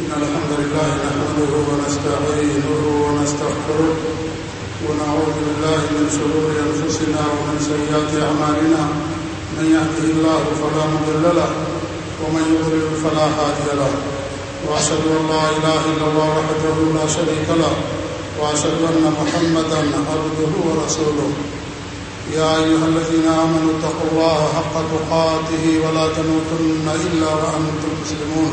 إن الحمد لله نحمده ونستعينه ونستغفره ونعوذ بالله من شرور أنفسنا ومن سيئات أعمالنا. من يهده الله فلا مضل له ومن يضلل فلا هادي له. وأشهد أن لا إله إلا الله وحده لا شريك له. وأشهد أن محمدا عبده ورسوله. يا أيها الذين آمنوا اتقوا الله حق تقاته ولا تموتن إلا وأنتم مسلمون.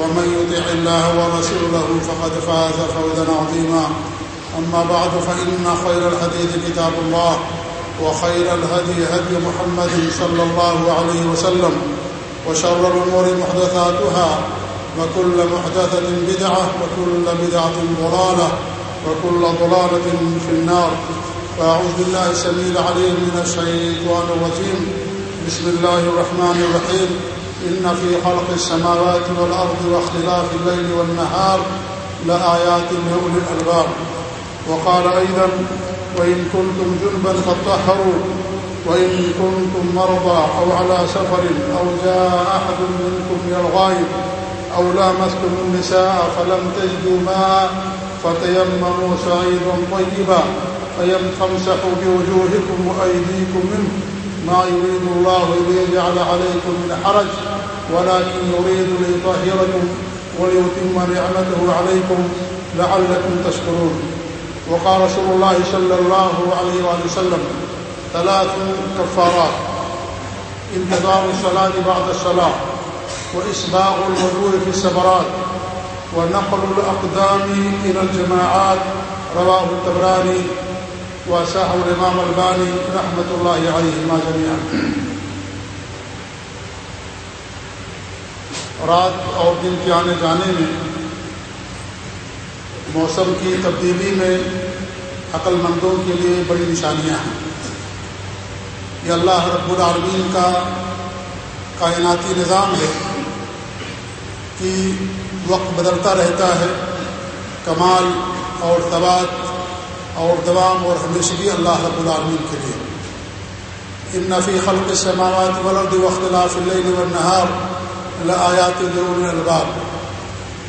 ومن يطع الله ورسوله فقد فاز فوزا عظيما. أما بعد، فإن خير الحديث كتاب الله، وخير الهدي هدي محمد صلى الله عليه وسلم، وشر الأمور محدثاتها، وكل محدثة بدعة، وكل بدعة ضلالة، وكل ضلالة في النار. فأعوذ بالله السميع العليم من الشيطان الرجيم. بسم الله الرحمن الرحيم. إن في خلق السماوات والأرض واختلاف الليل والنهار لآيات لأولي الألباب وقال أيضا وإن كنتم جنبا فاطهروا وإن كنتم مرضى أو على سفر أو جاء أحد منكم من الغائب أو لامستم النساء فلم تجدوا ماء فتيمموا سعيدا طيبا فامسحوا بوجوهكم وأيديكم منه ما يريد الله ليجعل عليكم من حرج، ولكن يريد ليطهركم وليتم نعمته عليكم لعلكم تشكرون. وقال رسول الله صلى الله عليه وآله وسلم ثلاث كفارات انتظار الصلاة بعد الصلاة وإسباغ الوضوء في السفرات، ونقل الأقدام إلى الجماعات، رواه التبراني وساحه الإمام الباني رحمة الله عليهما جميعا. رات اور دن کے آنے جانے میں، موسم کی تبدیلی میں عقل مندوں کے لیے بڑی نشانیاں ہیں۔ یہ اللہ رب العالمین کا کائناتی نظام ہے کہ وقت بدلتا رہتا ہے، کمال اور ثبات اور دوام اور ہمیشگی اللہ رب العالمین کے لیے۔ ان نفی خلق سماوات ولد وختلاف اللیل والنہار لآیات ضرور الباب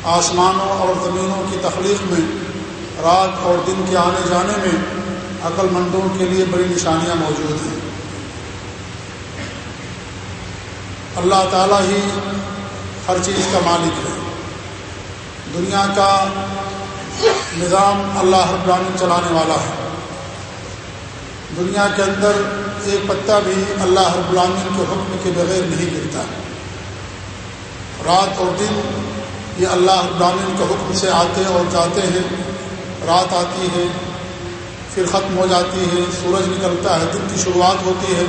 آسمانوں اور زمینوں کی تخلیق میں، رات اور دن کے آنے جانے میں عقل مندوں کے لیے بڑی نشانیاں موجود ہیں۔ اللہ تعالیٰ ہی ہر چیز کا مالک ہے۔ دنیا کا نظام اللہ رب العالمین چلانے والا ہے۔ دنیا کے اندر ایک پتا بھی اللہ رب العالمین کے حکم کے بغیر نہیں گرتا۔ رات اور دن یہ اللہ رب العالمین کے حکم سے آتے اور جاتے ہیں۔ رات آتی ہے، پھر ختم ہو جاتی ہے، سورج نکلتا ہے، دن کی شروعات ہوتی ہے۔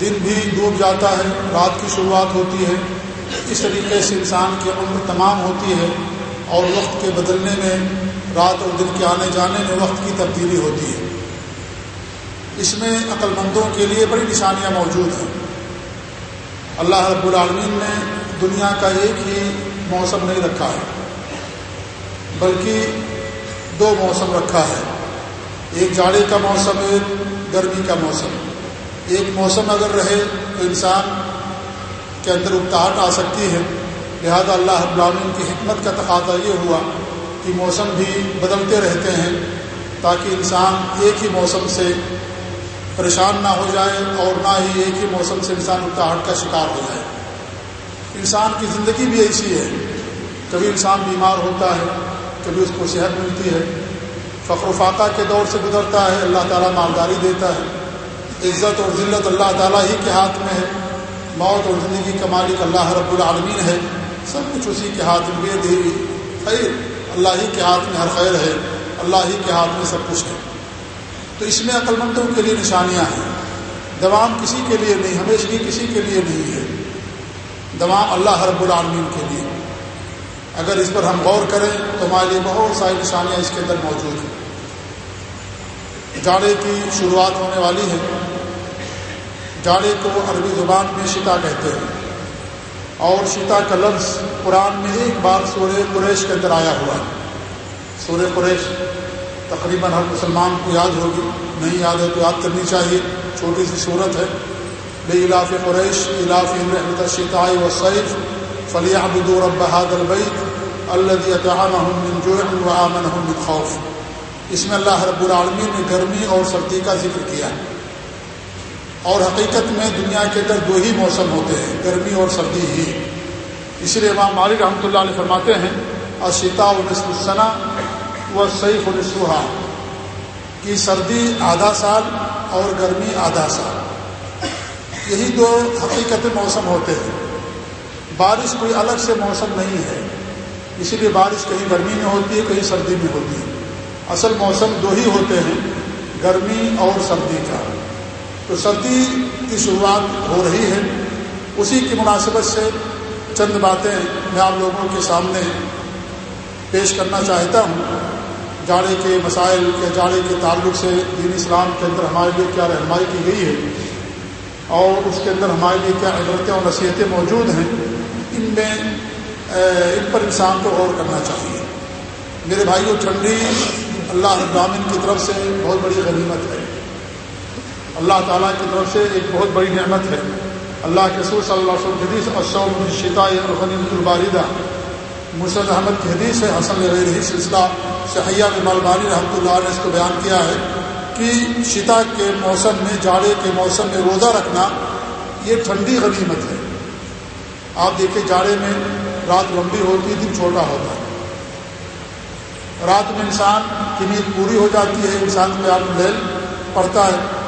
دن بھی ڈوب جاتا ہے، رات کی شروعات ہوتی ہے۔ اس طریقے سے انسان کی عمر تمام ہوتی ہے اور وقت کے بدلنے میں رات اور دن کے آنے جانے میں وقت کی تبدیلی ہوتی ہے۔ اس میں عقل مندوں کے لیے بڑی نشانیاں موجود ہیں۔ اللہ رب العالمین نے دنیا کا ایک ہی موسم نہیں رکھا ہے، بلکہ دو موسم رکھا ہے۔ ایک جاڑے کا موسم، ایک گرمی کا موسم۔ ایک موسم اگر رہے تو انسان کے اندر اکتاہٹ آ سکتی ہے۔ لہذا اللہ رب العالمین کی حکمت کا تقاضا یہ ہوا کہ موسم بھی بدلتے رہتے ہیں تاکہ انسان ایک ہی موسم سے پریشان نہ ہو جائے اور نہ ہی ایک ہی موسم سے انسان اکتاہٹ کا شکار ہو جائے۔ انسان کی زندگی بھی ایسی ہے۔ کبھی انسان بیمار ہوتا ہے، کبھی اس کو صحت ملتی ہے۔ فخر و فاقہ کے دور سے گزرتا ہے، اللہ تعالیٰ مالداری دیتا ہے۔ عزت اور ذلت اللہ تعالیٰ ہی کے ہاتھ میں ہے۔ موت اور زندگی کا مالک اللہ رب العالمین ہے۔ سب کچھ اسی کے ہاتھ میں دے خیر۔ اللہ ہی کے ہاتھ میں ہر خیر ہے، اللہ ہی کے ہاتھ میں سب کچھ ہے۔ تو اس میں عقل مندوں کے لیے نشانیاں ہیں۔ دوام کسی کے لیے نہیں ہمیشگی کسی کے لیے نہیں ہے۔ دوام اللہ رب العالمین کے لیے۔ اگر اس پر ہم غور کریں تو ہمارے لیے بہت ساری نشانیاں اس کے اندر موجود ہیں۔ جاڑے کی شروعات ہونے والی ہے۔ جاڑے کو عربی زبان میں شتا کہتے ہیں۔ اور شتا کا لفظ قرآن میں ایک بار سورہ قریش کے اندر آیا ہوا ہے۔ سورہ قریش تقریباً ہر مسلمان کو یاد ہوگی۔ نہیں یاد ہے تو یاد کرنی چاہیے۔ چھوٹی سی صورت ہے۔ بے علاف قریش علاف رحمت شتائی و سعید فلیح بدور البحاد البعید اللہ و امن خوف۔ اس میں اللہ رب العالمین نے گرمی اور سردی کا ذکر کیا ہے۔ اور حقیقت میں دنیا کے اندر دو ہی موسم ہوتے ہیں، گرمی اور سردی ہی۔ اسی لیے امام مالک رحمۃ اللہ علیہ فرماتے ہیں اشیتا و نصف الصنا و سعیف الصحا کی سردی آدھا سال اور گرمی آدھا سال۔ یہی دو حقیقت موسم ہوتے ہیں۔ بارش کوئی الگ سے موسم نہیں ہے اسی لیے بارش کہیں گرمی میں ہوتی ہے، کہیں سردی میں ہوتی ہے۔ اصل موسم دو ہی ہوتے ہیں، گرمی اور سردی کا۔ تو سردی کی شروعات ہو رہی ہے۔ اسی کی مناسبت سے چند باتیں میں آپ لوگوں کے سامنے پیش کرنا چاہتا ہوں۔ جاڑے کے مسائل کے جاڑے کے تعلق سے دین اسلام کے اندر ہمارے لیے کیا رہنمائی کی گئی ہے اور اس کے اندر ہمارے لیے کیا عبرتیں اور نصیحتیں موجود ہیں، ان میں ان پر انسان کو غور کرنا چاہیے۔ میرے بھائیوں ٹھنڈی اللہ ابراہین کی طرف سے بہت بڑی غنیمت ہے۔ اللہ تعالیٰ کی طرف سے ایک بہت بڑی نعمت ہے۔ اللہ کے سور صلی اللہ علیہ وسلم شتا غنیمت الباردہ۔ مرشد احمد کی حدیث ہے، حسن رہی سلسلہ سیاح مالبانی رحمۃ اللہ نے اس کو بیان کیا ہے کہ شتا کے موسم میں، جاڑے کے موسم میں روزہ رکھنا یہ ٹھنڈی غنیمت ہے۔ آپ دیکھیں، جاڑے میں رات لمبی ہوتی ہے دن چھوٹا ہوتا ہے۔ رات میں انسان کی نیند پوری ہو جاتی ہے، انسان قیام لیل پڑتا ہے۔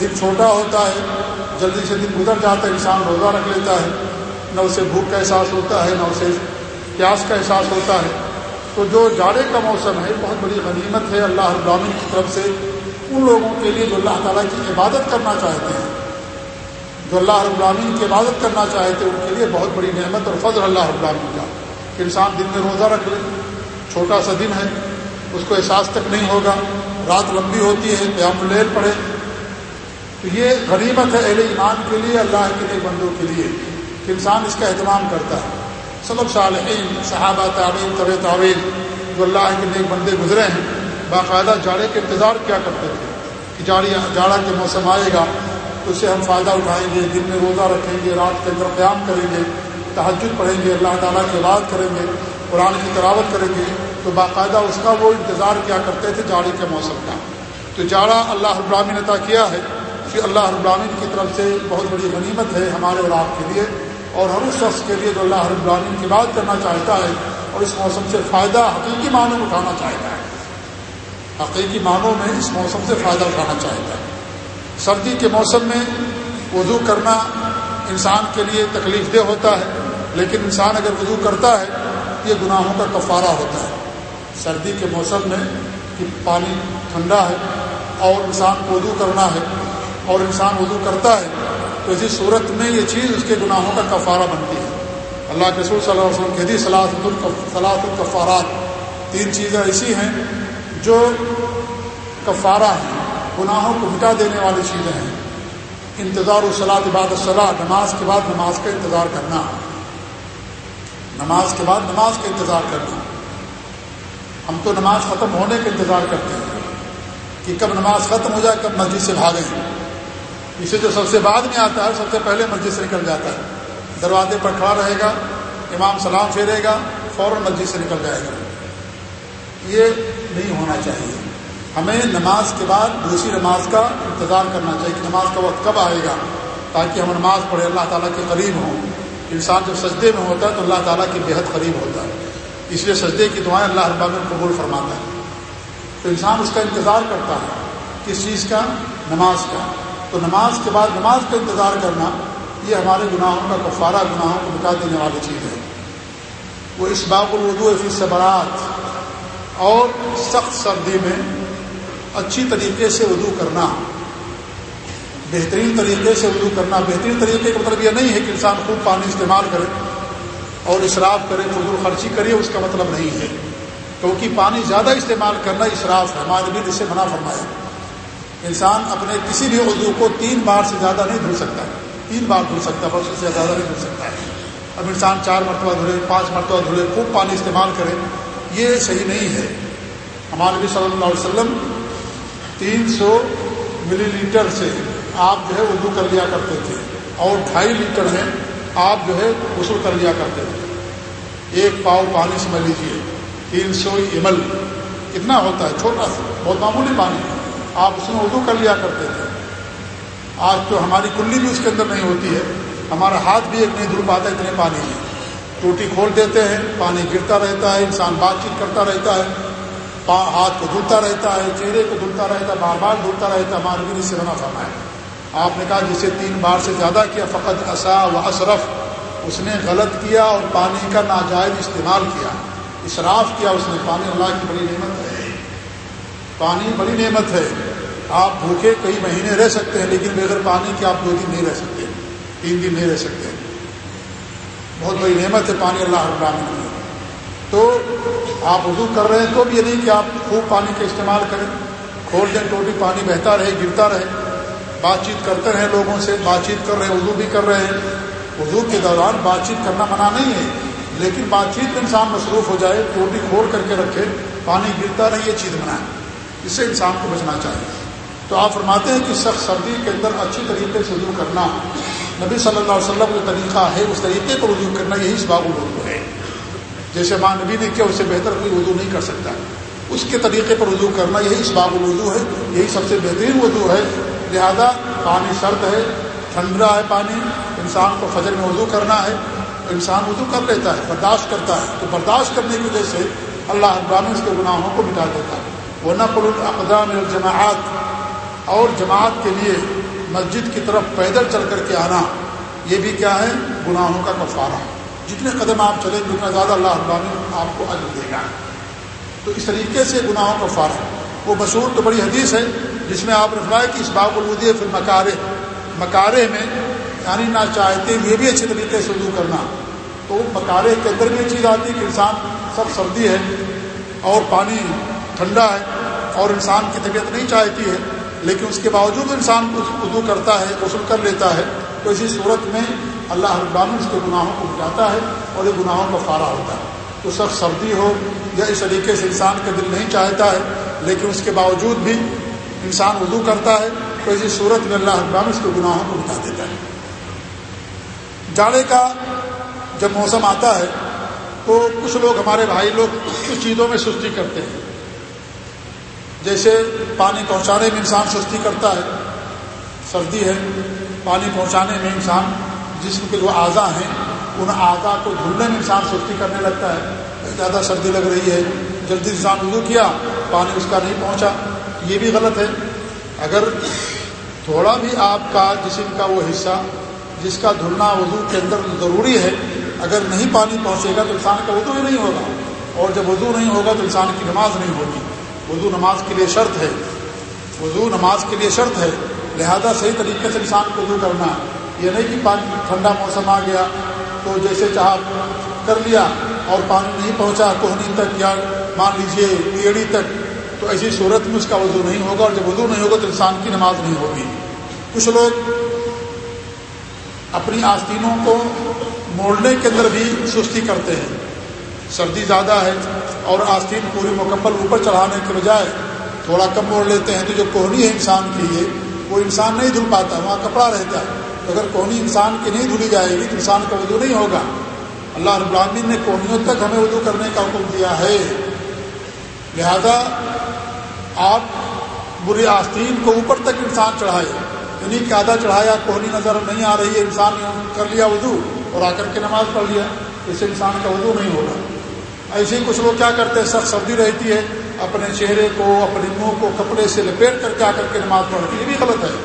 دن چھوٹا ہوتا ہے، جلدی سے دن گزر جاتا ہے، انسان روزہ رکھ لیتا ہے۔ نہ اسے بھوک کا احساس ہوتا ہے، نہ اسے پیاس کا احساس ہوتا ہے۔ تو جو جاڑے کا موسم ہے بہت بڑی غنیمت ہے اللہ ابراہین کی طرف سے۔ ان لوگوں کے لیے جو اللہ تعالیٰ کی عبادت کرنا چاہتے ہیں، جو اللہ ابراہین کی عبادت کرنا چاہتے ہیں، ان کے لیے بہت بڑی نعمت اور فضل اللہ ابراہین کا۔ کہ انسان دن میں روزہ رکھ لے، چھوٹا سا دن ہے، اس کو احساس تک نہیں ہوگا۔ رات لمبی ہوتی ہے، قیام اللیل پڑھے تو یہ غنیمت ہے اہل ایمان کے لیے، اللہ کے لیے بندوں کے لیے کہ انسان اس کا اہتمام کرتا ہے۔ صلب صالحین، صحابہ تعلیم طب تعویل جو اللہ کے نیک بندے گزرے ہیں، باقاعدہ جاڑے کے انتظار کیا کرتے تھے کہ جاڑی جاڑا کے موسم آئے گا، تو اسے ہم فائدہ اٹھائیں گے، دن میں روزہ رکھیں گے، رات کے اندر قیام کریں گے تحجد پڑھیں گے، اللہ تعالیٰ کی بات کریں گے، قرآن کی تلاوت کریں گے۔ تو باقاعدہ اس کا وہ انتظار کیا کرتے تھے جاڑی کے موسم کا۔ تو جاڑا اللہ ابراہین عطا کیا ہے۔ کہ اللہ ابراہین کی طرف سے بہت بڑی غنیمت ہے ہمارے اور آپ کے لیے، اور ہر اس شخص کے لیے جو اللہ ابراہین کی بات کرنا چاہتا ہے اور اس موسم سے فائدہ حقیقی معنوں میں اٹھانا چاہتا ہے۔ حقیقی معنوں میں اس موسم سے فائدہ اٹھانا چاہتا ہے۔ سردی کے موسم میں وضو کرنا انسان کے لیے تکلیف دہ ہوتا ہے، لیکن انسان اگر وضو کرتا ہے، یہ گناہوں کا کفارہ ہوتا ہے۔ سردی کے موسم میں کہ پانی ٹھنڈا ہے اور انسان کو وضو کرنا ہے اور انسان وضو کرتا ہے، تو اسی صورت میں یہ چیز اس کے گناہوں کا کفارہ بنتی ہے۔ اللہ کے رسول صلی اللہ علیہ وسلم کہتی صلاحت صلاحت الکفارات۔ تین چیزیں ایسی ہیں جو کفارہ ہیں، گناہوں کو مٹا دینے والی چیزیں ہیں۔ انتظار و بعد صلاح نماز کے بعد نماز کا انتظار کرنا۔ نماز کے بعد نماز کا انتظار کرنا۔ ہم تو نماز ختم ہونے کا انتظار کرتے ہیں کہ کب نماز ختم ہو جائے، کب مسجد سے بھاگیں۔ اسے جو سب سے بعد میں آتا ہے، سب سے پہلے مسجد سے نکل جاتا ہے۔ دروازے پر کھڑا رہے گا، امام سلام پھیرے گا، فوراً مسجد سے نکل جائے گا۔ یہ نہیں ہونا چاہیے۔ ہمیں نماز کے بعد دوسری نماز کا انتظار کرنا چاہیے کہ نماز کا وقت کب آئے گا، تاکہ ہم نماز پڑھے اللہ تعالیٰ کے قریب ہوں۔ انسان جب سجدے میں ہوتا ہے تو اللہ تعالیٰ کے بےحد قریب ہوتا ہے۔ اس لیے سجدے کی دعائیں اللہ رب میں قبول فرماتا ہے۔ تو انسان اس کا انتظار کرتا ہے، کس چیز کا؟ نماز کا۔ تو نماز کے بعد نماز کا انتظار کرنا، یہ ہمارے گناہوں کا کفارہ، گناہوں کو مٹا دینے والی چیز ہے۔ وہ اس باغ الردو فی صبرات اور سخت سردی میں اچھی طریقے سے اردو کرنا، بہترین طریقے سے اردو کرنا۔ بہترین طریقے کا مطلب یہ نہیں ہے کہ انسان خوب پانی استعمال کرے اور اسراف کرے، فضول خرچی کرے، اس کا مطلب نہیں ہے۔ کیونکہ پانی زیادہ استعمال کرنا اسراف ہے۔ ہمارے بھی اسے منع فرمایا۔ انسان اپنے کسی بھی اردو کو تین بار سے زیادہ نہیں دھل سکتا ہے۔ تین بار دھل سکتا بس اس سے زیادہ نہیں دھل سکتا ہے۔ اب انسان چار مرتبہ دھلے پانچ مرتبہ دھلے خوب پانی استعمال کرے، یہ صحیح نہیں ہے۔ ہمارے نبی صلی اللہ علیہ وسلم تین سو ملی لیٹر سے آپ جو ہے اردو کر لیا کرتے تھے۔ اور ڈھائی لیٹر میں آپ جو ہے غسل کر لیا کرتے تھے۔ ایک پاؤ پانی سمجھ لیجیے تین سو ایم ایل۔ کتنا ہوتا ہے؟ چھوٹا سا، بہت معمولی پانی ہے۔ آپ اس میں اردو کر لیا کرتے تھے۔ آج تو ہماری کلی بھی اس کے اندر نہیں ہوتی ہے۔ ہمارا ہاتھ بھی ایک نہیں دھل پاتا اتنے پانی میں۔ ٹوٹی کھول دیتے ہیں، پانی گرتا رہتا ہے، انسان بات چیت کرتا رہتا ہے۔ ہاتھ کو دھلتا رہتا ہے، چہرے کو دھلتا رہتا ہے، بار بار دھلتا رہتا ہے۔ ہمارے بھی سے بنا فرما ہے آپ نے کہا جسے تین بار سے زیادہ کیا، فقط اصا و اشرف اس نے غلط کیا اور پانی کا ناجائز استعمال کیا۔ اصراف کیا اس نے، پانی اللہ کی بڑی نعمت پانی بڑی نعمت ہے۔ آپ بھوکے کئی مہینے رہ سکتے ہیں، لیکن بغیر پانی کے آپ دو دن نہیں رہ سکتے تین دن نہیں رہ سکتے بہت بڑی نعمت ہے پانی اللہ کی۔ تو آپ وضو کر رہے ہیں، تو بھی یہ نہیں کہ آپ خوب پانی کا استعمال کریں۔ کھول دیں ٹوٹی پانی بہتا رہے، گرتا رہے۔ بات چیت کرتے رہے لوگوں سے، بات چیت کر رہے ہیں وضو بھی کر رہے ہیں۔ وضو کے دوران بات چیت کرنا منع نہیں ہے، لیکن بات چیت میں انسان مصروف ہو جائے ٹوٹی کھول کر کے رکھے۔ پانی گرتا رہے، یہ چیز منائے اس سے انسان کو بچنا چاہیے۔ تو آپ فرماتے ہیں کہ سخت سردی کے اندر اچھی طریقے سے وضو کرنا، نبی صلی اللہ علیہ وسلم کا طریقہ ہے اس طریقے پر وضو کرنا، یہی اس اردو ہے۔ جیسے ماں نبی نے کیا، اسے بہتر کوئی وضو نہیں کر سکتا۔ اس کے طریقے پر وضو کرنا، یہی اس اردو ہے، یہی سب سے بہترین وضو ہے۔ لہذا پانی سرد ہے ٹھنڈا ہے پانی، انسان کو فجر میں وضو کرنا ہے۔ انسان وضو کر لیتا ہے، برداشت کرتا ہے۔ تو برداشت کرنے کی وجہ سے اللہ ابراہین اس کے گناہوں کو مٹا دیتا ہے۔ وہ نقل الاقدام الجماعت اور جماعت کے لیے مسجد کی طرف پیدل چل کر کے آنا، یہ بھی کیا ہے؟ گناہوں کا کفارہ۔ جتنے قدم آپ چلیں، جتنا زیادہ اللہ ابراہین آپ کو عزم دے گا۔ تو اس طریقے سے گناہوں کا فارغ وہ مشہور تو بڑی حدیث ہے، جس میں آپ نے فرمایا کہ اس باغ الودی پھر مکارے۔ مکارے میں یعنی نہ چاہتے ہوئے بھی اچھے طریقے سے وضو کرنا۔ تو مکارے کے اندر بھی چیز آتی ہے کہ انسان سب سردی ہے اور پانی ٹھنڈا ہے اور انسان کی طبیعت نہیں چاہتی ہے، لیکن اس کے باوجود انسان وضو کرتا ہے، غسل کر لیتا ہے، تو اسی صورت میں اللہ ابام اس کے گناہوں کو بچاتا ہے اور یہ گناہوں کا فارا ہوتا ہے۔ تو سب سردی ہو یا اس طریقے سے انسان کا دل نہیں چاہتا ہے، لیکن اس کے باوجود بھی انسان وضو کرتا ہے، تو اسی صورت میں اللہ اقبام اس کے گناہوں کو بتا دیتا ہے۔ جاڑے کا جب موسم آتا ہے، تو کچھ لوگ، ہمارے بھائی لوگ کچھ چیزوں میں سستی کرتے ہیں۔ جیسے پانی پہنچانے میں انسان سستی کرتا ہے، سردی ہے، پانی پہنچانے میں انسان جسم کے جو اعضا ہیں، ان اعضا کو دھلنے میں انسان سستی کرنے لگتا ہے۔ زیادہ سردی لگ رہی ہے، جلدی انسان وضو کیا، پانی اس کا نہیں پہنچا۔ یہ بھی غلط ہے۔ اگر تھوڑا بھی آپ کا جسم کا وہ حصہ، جس کا دھلنا وضو کے اندر ضروری ہے، اگر نہیں پانی پہنچے گا تو انسان کا وضو ہی نہیں ہوگا۔ اور جب وضو نہیں ہوگا تو انسان کی نماز نہیں ہوگی۔ وضو نماز کے لیے شرط ہے۔ وضو نماز کے لیے شرط ہے۔ لہذا صحیح طریقے سے انسان کو وضو کرنا یہ نہیں کہ پانی ٹھنڈا موسم آ گیا تو جیسے چاہ کر لیا اور پانی نہیں پہنچا کوہنی تک یا مان لیجیے ایڑی تک تو ایسی صورت میں اس کا وضو نہیں ہوگا اور جب وضو نہیں ہوگا تو انسان کی نماز نہیں ہوگی۔ کچھ لوگ اپنی آستینوں کو موڑنے کے اندر بھی سستی کرتے ہیں۔ سردی زیادہ ہے اور آستین پوری مکمل اوپر چڑھانے کے بجائے تھوڑا کم موڑ لیتے ہیں تو جو کوہنی ہے انسان کی یہ وہ انسان نہیں دھل پاتا، وہاں کپڑا رہتا ہے۔ تو اگر کوہنی انسان کی نہیں دھلی جائے گی تو انسان کا وضو نہیں ہوگا۔ اللہ رب العالمین نے کوہنیوں تک ہمیں وضو کرنے کا حکم دیا ہے۔ لہذا آپ بری آستین کو اوپر تک انسان چڑھائے یعنی کہ آدھا چڑھایا، کوہنی نظر نہیں آ رہی ہے، انسان کر لیا وضو اور آ کر کے نماز پڑھ لیا، اس سے انسان کا وضو نہیں ہوگا۔ ایسے ہی کچھ لوگ کیا کرتے ہیں، سخت سردی رہتی ہے، اپنے چہرے کو اپنے منہ کو کپڑے سے لپیٹ کر کے آ کر کے نماز پڑھتی ہے یہ بھی غلط ہے۔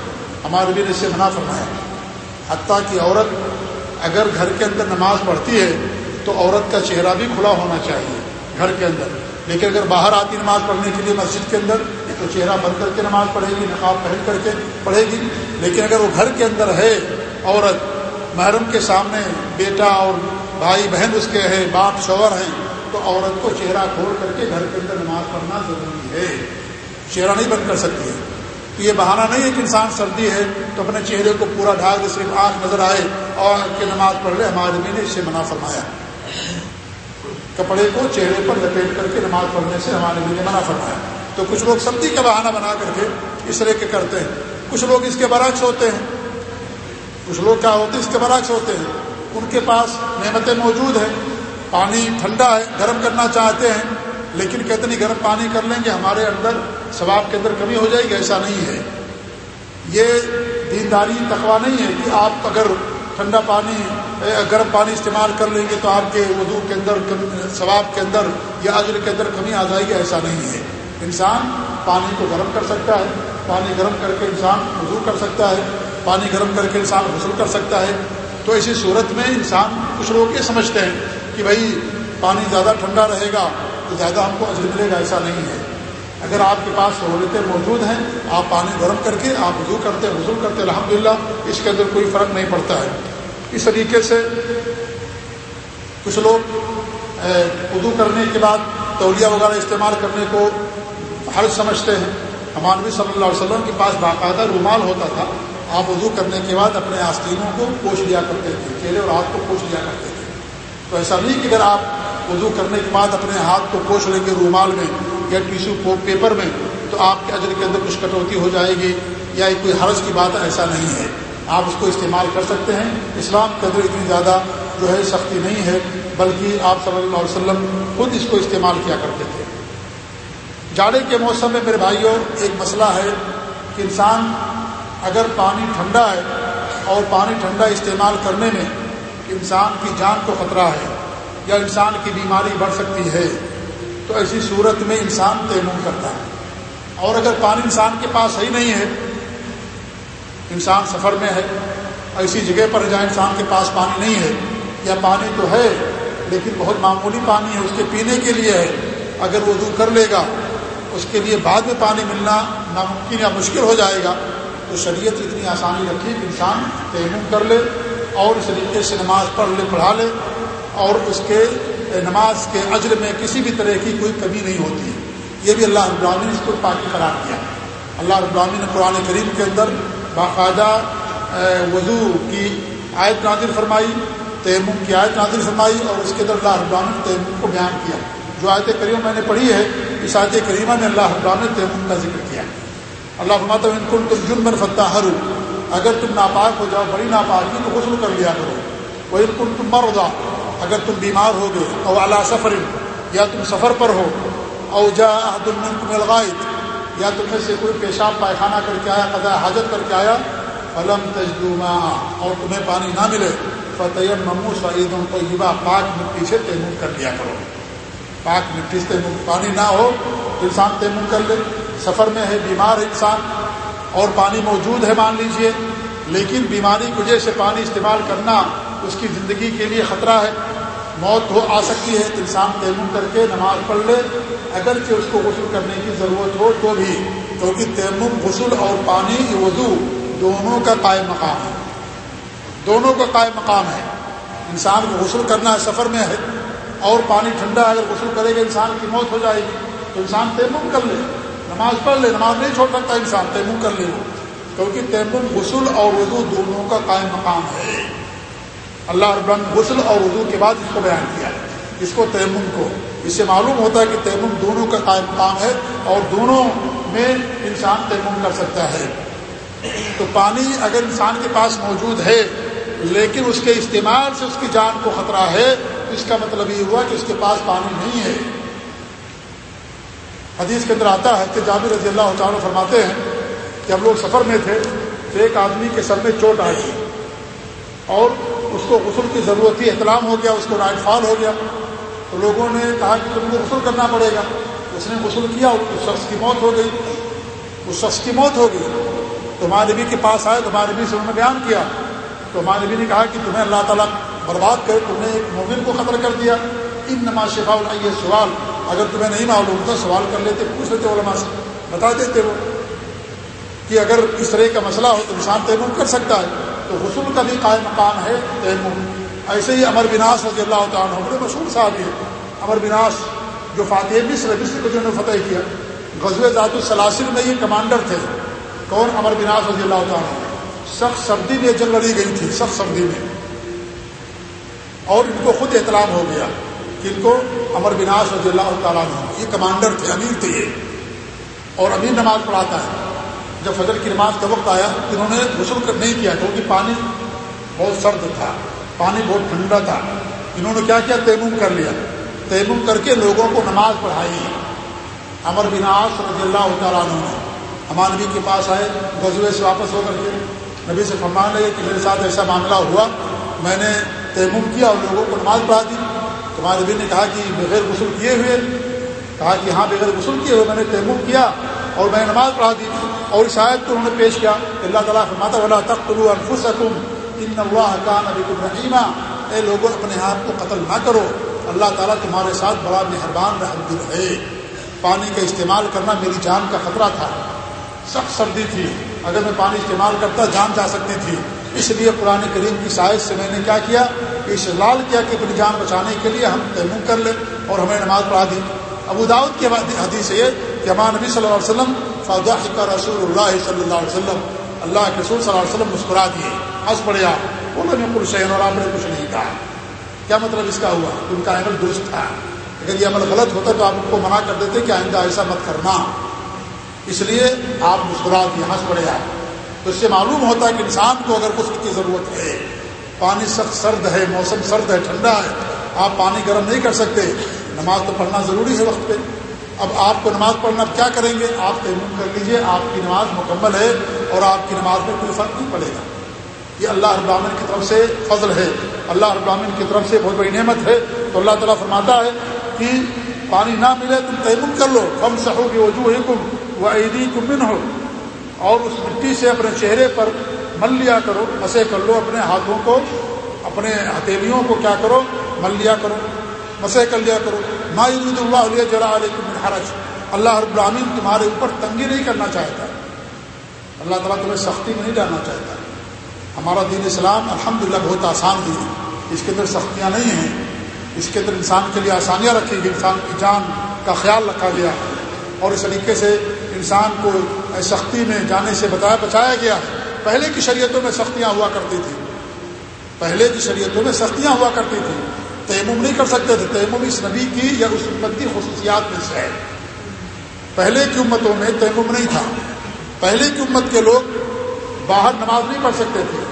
ہمارے بھی نے اسے منع فرمایا۔ حتیٰ کی عورت اگر گھر کے اندر نماز پڑھتی ہے، تو عورت کا چہرہ بھی کھلا ہونا چاہیے گھر کے اندر۔ لیکن اگر باہر آتی نماز پڑھنے کے لیے مسجد کے اندر تو چہرہ بند کر کے نماز پڑھے گی، نقاب پہن کر کے پڑھے گی۔ لیکن اگر وہ گھر کے اندر ہے، عورت محرم کے سامنے بیٹا اور بھائی بہن اس کے ہیں باپ شوہر ہیں تو عورت کو چہرہ کھول کر کے گھر کے اندر نماز پڑھنا ضروری ہے۔ چہرہ نہیں بند کر سکتی ہے۔ تو یہ بہانہ نہیں ہے کہ انسان سردی ہے تو اپنے چہرے کو پورا ڈھال دے صرف آنکھ نظر آئے اور کہ نماز پڑھ لے۔ ہمارے بھی نے اس سے منع فرمایا۔ کپڑے کو چہرے پر لپیٹ کر کے نماز پڑھنے سے ہمارے بھی نے منع فرمایا۔ تو کچھ لوگ سردی کا بہانہ بنا کر کے اس طرح کے کرتے ہیں۔ کچھ لوگ اس کے برعکس ہوتے ہیں۔ کچھ لوگ کیا ہوتے ہیں؟ اس کے برعکس ہوتے ہیں۔ ان کے پاس نعمتیں موجود ہیں۔ پانی ٹھنڈا ہے، گرم کرنا چاہتے ہیں، لیکن کہتے نہیں گرم پانی کر لیں گے، ہمارے اندر ثواب کے اندر کمی ہو جائے گی، ایسا نہیں ہے۔ یہ دینداری تقوا نہیں ہے کہ آپ اگر ٹھنڈا پانی، گرم پانی استعمال کر لیں گے تو آپ کے وضو کے اندر ثواب کے اندر یا عجر کے اندر کمی آ جائے گی، ایسا نہیں ہے۔ انسان پانی کو گرم کر سکتا ہے، پانی گرم کر کے انسان وضو کر سکتا ہے، پانی گرم کر کے انسان غسل کر سکتا ہے۔ تو ایسی صورت میں انسان کچھ لوگ یہ سمجھتے ہیں کہ بھائی پانی زیادہ ٹھنڈا رہے گا تو زیادہ ہم کو اجر ملے گا، ایسا نہیں ہے۔ اگر آپ کے پاس سہولتیں موجود ہیں، آپ پانی گرم کر کے آپ وضو کرتے وضو کرتے الحمد اس کے اندر کوئی فرق نہیں پڑتا ہے۔ اس طریقے سے کچھ لوگ وضو کرنے کے بعد تولیہ وغیرہ استعمال کرنے کو حرض سمجھتے ہیں۔ ہمارے نبی صلی اللہ علیہ وسلم کے پاس باقاعدہ رومال ہوتا تھا۔ آپ وضو کرنے کے بعد اپنے آستینوں کو پوچھ لیا کرتے تھے، چہرے اور ہاتھ کو پوچھ لیا کرتے تھے۔ تو ایسا نہیں کہ اگر آپ وضو کرنے کے بعد اپنے ہاتھ کو پوچھ لیں گے رومال میں یا ٹیشو پیپر میں، تو آپ کے اجر کے اندر کچھ کٹوتی ہو جائے گی یا کوئی حرض کی بات ایسا نہیں ہے۔ آپ اس کو استعمال کر سکتے ہیں۔ اسلام کے اندر اتنی زیادہ جو ہے سختی نہیں ہے، بلکہ آپ صلی اللہ علیہ وسلم خود اس کو استعمال کیا کرتے تھے۔ جاڑے کے موسم میں میرے بھائیوں ایک مسئلہ ہے کہ انسان اگر پانی ٹھنڈا ہے اور پانی ٹھنڈا استعمال کرنے میں انسان کی جان کو خطرہ ہے یا انسان کی بیماری بڑھ سکتی ہے، تو ایسی صورت میں انسان تیمم کرتا ہے۔ اور اگر پانی انسان کے پاس صحیح نہیں ہے، انسان سفر میں ہے، ایسی جگہ پر جائیں انسان کے پاس پانی نہیں ہے، یا پانی تو ہے، لیکن بہت معمولی پانی ہے، اس کے پینے کے لیے ہے، اگر وہ دور کر لے گا، اس کے لیے بعد میں پانی ملنا ناممکن یا مشکل ہو جائے گا، تو شریعت اتنی آسانی رکھی کہ انسان تیمم کر لے۔ اور اس طریقے سے نماز پڑھ لے، پڑھا لے، اور اس کے نماز کے عجر میں کسی بھی طرح کی کوئی کمی نہیں ہوتی۔ یہ بھی اللہ ابراہین نے اس کو پاکی قرار کیا اللہ ابراہین نے قرآن کریم کے اندر باقاعدہ وضو کی آیت نادر فرمائی، تیمم کی آیت نادر فرمائی، اور اس کے اندر اللہ ابراہین نے تیمم کو بیان کیا۔ جو آیت کریمہ میں نے پڑھی ہے، اس آیت کریمہ میں اللہ ابراہین نے تیمم کا ذکر کیا۔ اللہ فرماتا کل تم جن بن فتح ہر اگر تم ناپاک ہو جاؤ، بڑی ناپاکی تو غسل کر لیا کرو۔ وہ کل تم مر ہو اگر تم بیمار ہو گئے، او اعلیٰ سفر یا تم سفر پر ہو، او جا عہد المن تم الغائط، یا تم میں سے کوئی پیشاب، پائخانہ کر کے آیا قضا حاجت کر کے آیا، فلم تجدوما اور تمہیں پانی نہ ملے فتح ممو سعید طیبہ، پاک مٹی سے تیمم کر لیا کرو۔ پاک مٹی سے پانی نہ ہو، تو انسان تیمم کر لے۔ سفر میں ہے، بیمار ہے انسان اور پانی موجود ہے مان لیجیے، لیکن بیماری کی وجہ سے پانی استعمال کرنا اس کی زندگی کے لیے خطرہ ہے۔ موت ہو آ سکتی ہے، تو انسان تیمم کر کے نماز پڑھ لے۔ اگرچہ اس کو غسل کرنے کی ضرورت ہو، تو بھی۔ کیونکہ تیمم، غسل اور پانی وضو دونوں کا قائم مقام ہے۔ دونوں کا قائم مقام ہے۔ انسان کو غسل کرنا ہے، سفر میں ہے۔ اور پانی ٹھنڈا اگر غسل کرے گا انسان کی موت ہو جائے گی، تو انسان تیمم کر لے۔ نماز پڑھ لے، نماز نہیں چھوڑ سکتا انسان تیمم کر لے۔ کیونکہ تیمم غسل اور وضو دونوں کا قائم مقام ہے۔ اللہ رب غسل اور وضو کے بعد اس کو بیان کیا ہے، اس کو تیمم کو۔ اس سے معلوم ہوتا ہے کہ تیمم دونوں کا قائم مقام ہے اور دونوں میں انسان تیمم کر سکتا ہے۔ تو پانی اگر انسان کے پاس موجود ہے، لیکن اس کے استعمال سے اس کی جان کو خطرہ ہے اس کا مطلب یہ ہوا کہ اس کے پاس پانی نہیں ہے۔ حدیث کے اندر آتا ہے کہ جابر رضی اللہ تعالیٰ فرماتے ہیں کہ ہم لوگ سفر میں تھے تو ایک آدمی کے سر میں چوٹ آئی تھی اور اس کو غسل کی ضرورت تھی احتلام ہو گیا، اس کو رائٹ فال ہو گیا۔ تو لوگوں نے کہا کہ تم کو غسل کرنا پڑے گا۔ اس نے غسل کیا، اس شخص کی موت ہو گئی۔ اس شخص کی موت ہو گئی۔ تو ہمارے نبی کے پاس آئے، تو ہمارے نبی سے انہوں نے بیان کیا۔ تو ہمارے نبی نے کہا کہ تمہیں اللہ تعالیٰ برباد کرے، تم نے ایک مومن کو خطر کر دیا۔ ان نماز شفا یہ سوال اگر تمہیں نہیں معلوم تھا سوال کر لیتے، پوچھ لیتے علماء سے، بتا دیتے وہ کہ اگر اس طرح کا مسئلہ ہو تو انسان تیمم کر سکتا ہے۔ تو غسل کا بھی قائم مقام ہے تیمم۔ ایسے ہی امر بناس رضی اللہ تعالیٰ بڑے مشہور صاحب ہے امر بناس جو فاتح مصر مصر کو جنہوں نے فتح کیا غزل ذات السلاسل میں یہ کمانڈر تھے۔ کون؟ امر بناس رضی اللہ تعالیٰ سخت سردی میں جنگ لڑی گئی تھی، سخت سردی میں۔ اور ان کو خود احترام ہو گیا۔ کہ ان کو امر بناس رضی اللہ تعالیٰ یہ کمانڈر تھے امیر تھے یہ۔ اور امیر نماز پڑھاتا ہے۔ جب فجر کی نماز کا وقت آیا، انہوں نے غسل نہیں کیا، کیونکہ پانی بہت سرد تھا، پانی بہت ٹھنڈا تھا۔ انہوں نے کیا کیا؟ تیمم کر لیا۔ تیمم کر کے لوگوں کو نماز پڑھائی۔ امر بناس رضی اللہ تعالیٰ عنہ نے ہمار نبی کے پاس آئے، غزوے سے واپس ہو کر کے نبی سے فرمان لگے کہ میرے ساتھ ایسا معاملہ ہوا، میں نے تیمم کیا اور لوگوں کو نماز پڑھا دی۔ تمہارے نبی نے کہا کہ بغیر غسل کیے ہوئے، کہا کہ ہاں بغیر غسل کیے ہوئے میں نے تیمم کیا اور میں نے نماز پڑھا دی اور اس آیت کو انہوں نے پیش کیا۔ اللہ تعالیٰ فرماتا والا تخت انفسکم ان اللہ کان ابی الرحیمہ اے لوگوں، اپنے ہاتھ کو قتل نہ کرو۔ اللہ تعالیٰ تمہارے ساتھ بڑا مہربان رحم دل ہے۔ پانی کا استعمال کرنا میری جان کا خطرہ تھا۔ سخت سردی تھی۔ اگر میں پانی استعمال کرتا، جان جا سکتی تھی۔ اس لیے قرآن کریم کی سائز سے میں نے کیا کیا کہ استعلال کیا کہ اپنی جان بچانے کے لیے ہم تیمم کر لیں اور ہمیں نماز پڑھا دی ابو داود کی حدیث یہ کہ ہمارا نبی صلی اللہ علیہ وسلم فاضح کا رسول اللہ صلی اللہ علیہ وسلم، اللہ کے رسول صلی اللہ علیہ وسلم مسکرا دیے۔ ہنس پڑے آپ بولے میں پور اور آپ نے کچھ نہیں کہا۔ کیا مطلب اس کا ہوا؟ ان کا عمل درست تھا۔ اگر یہ عمل غلط ہوتا تو آپ کو منع کر دیتے کہ آئندہ ایسا مت کرنا۔ اس لیے آپ مسکرا دیے۔ ہنس پڑے آپ۔ تو اس سے معلوم ہوتا ہے کہ انسان کو اگر کچھ کی ضرورت ہے، پانی سخت سرد ہے، موسم سرد ہے، ٹھنڈا ہے، آپ پانی گرم نہیں کر سکتے، نماز تو پڑھنا ضروری ہے وقت پہ۔ اب آپ کو نماز پڑھنا کیا کریں گے؟ آپ تیمم کر لیجیے، آپ کی نماز مکمل ہے اور آپ کی نماز میں کوئی فرق نہیں پڑے گا۔ یہ اللہ ابراہین کی طرف سے فضل ہے۔ اللہ ابراہین کی طرف سے بہت بڑی نعمت ہے۔ تو اللہ تعالیٰ فرماتا ہے کہ پانی نہ ملے تم تیمم کر لو۔ کم سہو گی وجوہ کم وہ عیدی کمن ہو اور اس مٹی سے اپنے چہرے پر مل لیا کرو مسے کر لو اپنے ہاتھوں کو، اپنے ہتھیلیوں کو کیا کرو، مل لیا کرو مسے کر لیا کرو۔ ماحد اللہ علیہ جرا علیہ حرج۔ اللہ رب العامین تمہارے اوپر تنگی نہیں کرنا چاہتا۔ اللہ تعالیٰ تمہیں سختی میں نہیں ڈالنا چاہتا۔ ہمارا دین اسلام الحمد للہ بہت آسان دین ہے۔ اس کے اندر سختیاں نہیں ہیں۔ اس کے اندر انسان کے لیے آسانیاں رکھی گئی۔ انسان کی جان کا خیال رکھا گیا۔ اور اس طریقے سے انسان کو سختی میں جانے سے بتایا بچایا گیا۔ پہلے کی شریعتوں میں سختیاں ہوا کرتی تھیں پہلے کی شریعتوں میں سختیاں ہوا کرتی تھیں تیمم نہیں کر سکتے تھے۔ تیمم اس نبی کی یا اس امت کی خصوصیات میں سے ہے۔ پہلے کی امتوں میں تیمم نہیں تھا۔ پہلے کی امت کے لوگ باہر نماز نہیں پڑھ سکتے تھے۔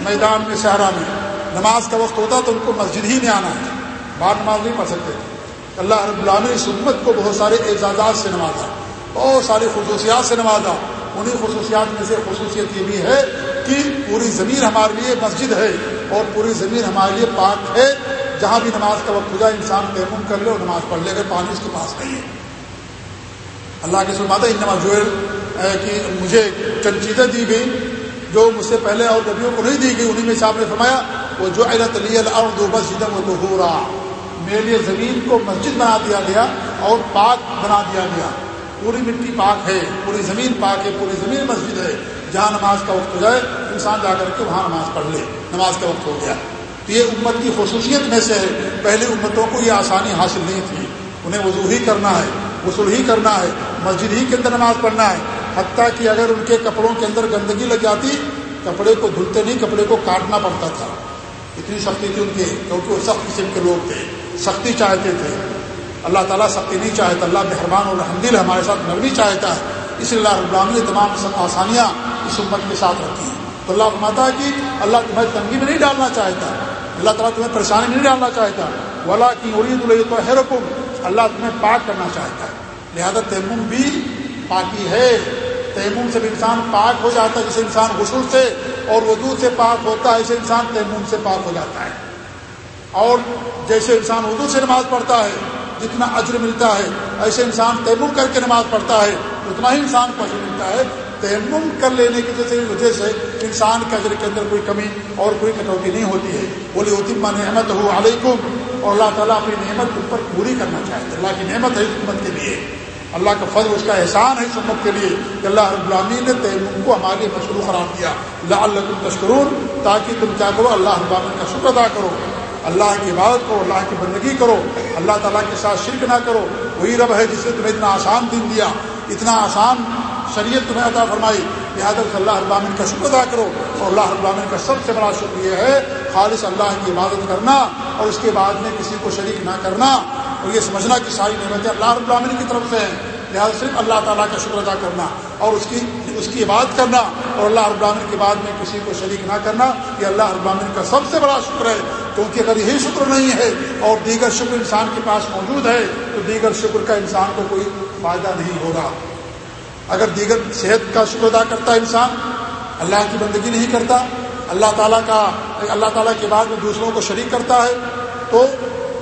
میدان میں، صحرا میں۔ نماز کا وقت ہوتا تو ان کو مسجد ہی میں آنا ہے۔ باہر نماز نہیں پڑھ سکتے تھے۔ اللہ رب اللہ اس امت کو بہت سارے اعزازات سے نوازا۔ بہت ساری خصوصیات سے نوازا۔ انہیں خصوصیات میں سے خصوصیت یہ بھی ہے کہ پوری زمین ہمارے لیے مسجد ہے اور پوری زمین ہمارے لیے پاک ہے۔ جہاں بھی نماز کا وقت ہو جائے، انسان تیمم کر لے اور نماز پڑھ لے، اگر پانی اس کے پاس نہیں ہے۔ اللہ کے سلماتا ان نماز جو کہ مجھے چند چیزیں دی گئی جو مجھ سے پہلے اور نبیوں کو نہیں دی گئی انہیں میں صاحب نے فرمایا، وہ جو علت علی الارض مسجد وہ تو ہو رہا میرے لیے زمین کو مسجد بنا دیا گیا اور پاک بنا دیا گیا۔ پوری مٹی پاک ہے، پوری زمین پاک ہے، پوری زمین مسجد ہے۔ جہاں نماز کا وقت ہو جائے، انسان جا کر کے وہاں نماز پڑھ لے۔ نماز کا وقت ہو گیا۔ تو یہ امت کی خصوصیت میں سے ہے۔ پہلے امتوں کو یہ آسانی حاصل نہیں تھی۔ انہیں وضو ہی کرنا ہے، غسل ہی کرنا ہے، مسجد ہی کے اندر نماز پڑھنا ہے۔ حتیٰ کہ اگر ان کے کپڑوں کے اندر گندگی لگ جاتی، کپڑے کو دھلتے نہیں، کپڑے کو کاٹنا پڑتا تھا۔ اتنی سختی تھی ان کے، کیونکہ وہ سخت قسم کے لوگ تھے، سختی چاہتے تھے۔ اللہ تعالیٰ سختی نہیں چاہتا اللہ مہربان اور حمدل ہمارے ساتھ نرمی چاہتا ہے۔ اس لیے اللہ رب نے تمام آسانیاں اس امت کے ساتھ رکھی ہیں۔ تو اللہ فرماتا ہے کہ اللہ تمہیں تنگی میں نہیں ڈالنا چاہتا۔ اللہ تعالیٰ تمہیں پریشانی نہیں ڈالنا چاہتا۔ ولا کی عرید اللہ تو ہے اللہ تمہیں پاک کرنا چاہتا ہے۔ لہذا تیمم بھی پاکی ہے۔ تیمم سے بھی انسان پاک ہو جاتا ہے جسے انسان غسل سے اور وضو سے پاک ہوتا ہے، اسے انسان تیمم سے پاک ہو جاتا ہے۔ اور جیسے انسان اردو سے نماز پڑھتا ہے جتنا اجر ملتا ہے۔ ایسے انسان تیمم کر کے نماز پڑھتا ہے، اتنا ہی انسان کو اجر ملتا ہے۔ تیمم کر لینے کی وجہ سے انسان کے اجر کے اندر کوئی کمی اور کوئی کٹوتی نہیں ہوتی ہے۔ بولی ہوتی ماں نعمت ہو علیکم اور اللہ تعالیٰ اپنی نعمت پر پوری کرنا چاہتے اللہ کی نعمت ہے حکومت کے لیے۔ اللہ کا فضل، اس کا احسان ہے سمت کے لیے کہ اللہ رب العالمین نے تیمم کو ہمارے مشروع قرار دیا۔ اللہ اللہ تشکرون تاکہ تم کیا کرو، اللہ رب العالمین کا شکر ادا کرو۔ اللہ کی عبادت کرو، اللہ کی بندگی کرو، اللہ تعالیٰ کے ساتھ شرک نہ کرو۔ وہی رب ہے جس نے تمہیں اتنا آسان دن دیا، اتنا آسان شریعت تمہیں عطا فرمائی۔ لہٰذا اللہ ابامن کا شکر ادا کرو۔ اور اللہ ابامن کا سب سے بڑا شکر یہ ہے، خالص اللہ کی عبادت کرنا اور اس کے بعد میں کسی کو شریک نہ کرنا۔ اور یہ سمجھنا کہ ساری نعمتیں اللہ ابامن کی طرف سے ہیں۔ لہٰذا صرف اللہ تعالیٰ کا شکر ادا کرنا اور اس کی اس کی عبادت کرنا اور اللہ ابامن کے بعد میں کسی کو شریک نہ کرنا، یہ اللہ ابامن کا سب سے بڑا شکر ہے۔ کیونکہ اگر یہی شکر نہیں ہے اور دیگر شکر انسان کے پاس موجود ہے، تو دیگر شکر کا انسان کو کوئی فائدہ نہیں ہوگا۔ اگر دیگر صحت کا شکر ادا کرتا ہے انسان، اللہ کی بندگی نہیں کرتا، اللہ تعالیٰ کا اللہ تعالیٰ کے بعد میں دوسروں کو شریک کرتا ہے، تو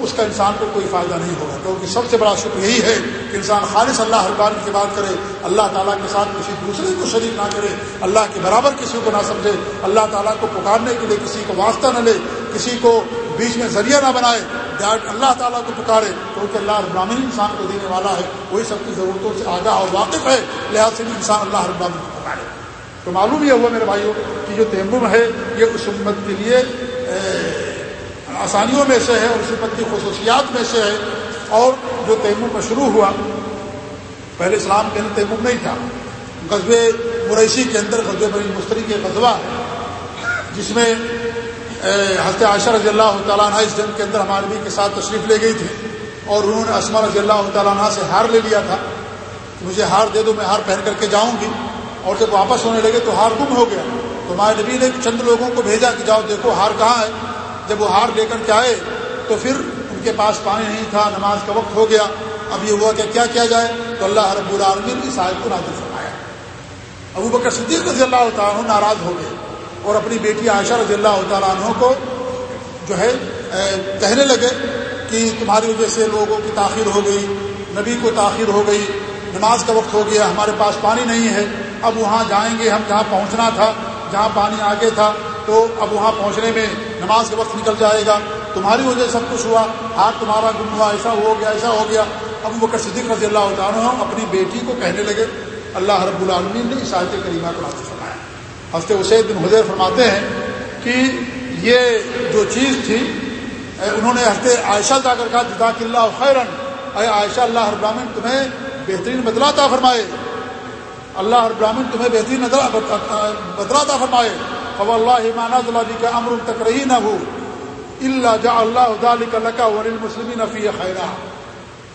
اس کا انسان کو کوئی فائدہ نہیں ہوگا۔ کیونکہ سب سے بڑا شکر یہی ہے کہ انسان خالص اللہ حربان کی بات کرے، اللہ تعالیٰ کے ساتھ کسی دوسرے کو شریک نہ کرے، اللہ کے برابر کسی کو نہ سمجھے، اللہ تعالیٰ کو پکارنے کے لیے کسی کو واسطہ نہ لے، کسی کو بیچ میں ذریعہ نہ بنائے اللہ تعالیٰ کو پکارے، کیونکہ اللہ ابراہین انسان کو دینے والا ہے، وہی سب کی ضرورتوں سے آگاہ اور واقف ہے لہٰذا سے بھی انسان اللہ ابراہین کو پکارے۔ تو معلوم یہ ہوا میرے بھائیوں کہ جو تیمم ہے، یہ اس امت کے لیے آسانیوں میں سے ہے اور اس امت کی خصوصیات میں سے ہے اور جو تیمم شروع ہوا، پہلے اسلام کے اندر تیمم نہیں تھا۔ غزب قریشی کے اندر غزب بنی مستری کے غزبہ جس میں حضرت عائشہ رضی اللہ تعالیٰ عنہ اس جنگ کے اندر ہمارے بھی کے ساتھ تشریف لے گئی تھی اور انہوں نے اسما رضی اللہ تعالیٰ عنہ سے ہار لے لیا تھا۔ مجھے ہار دے دو، میں ہار پہن کر کے جاؤں گی۔ اور جب واپس ہونے لگے تو ہار گم ہو گیا۔ تو ہمارے نبی نے چند لوگوں کو بھیجا کہ جاؤ دیکھو ہار کہاں ہے۔ جب وہ ہار لے کر کے آئے تو پھر ان کے پاس پانی نہیں تھا، نماز کا وقت ہو گیا۔ اب یہ ہوا کہ کیا کیا جائے؟ تو اللہ رب العالمین کی صاحب کو نازل فرمایا۔ ابو بکر صدیق رضی اللہ تعالیٰ ناراض ہو گئے اور اپنی بیٹی عائشہ رضی اللہ تعالیٰ عنہ کو جو ہے کہنے لگے کہ تمہاری وجہ سے لوگوں کی تاخیر ہو گئی، نبی کو تاخیر ہو گئی، نماز کا وقت ہو گیا، ہمارے پاس پانی نہیں ہے۔ اب وہاں جائیں گے، ہم جہاں پہنچنا تھا، جہاں پانی آگے تھا، تو اب وہاں پہنچنے میں نماز کا وقت نکل جائے گا، تمہاری وجہ سے سب کچھ ہوا ہاتھ تمہارا گم ہوا، ایسا ہو گیا، ایسا ہو گیا۔ اب وہ صدیق رضی اللہ تعالیٰ اپنی بیٹی کو کہنے لگے، اللہ رب العالمین نے اس آیت کریمہ کو حاصل فرمایا۔ حضرت اسید بن حضیر فرماتے ہیں کہ یہ جو چیز تھی انہوں نے حضرت عائشہ جا کر کہا جداک اللہ خیرن، اے عائشہ، اللہ ہر براہین تمہیں بہترین بدلاتا فرمائے۔ اللہ ہر براہین تمہیں بہترین بدلاتا فرمائے۔ اللہ مانا جی کا امر تک رہی نہ ہو اللہ جا اللہ کا مسلم نفی خیرہ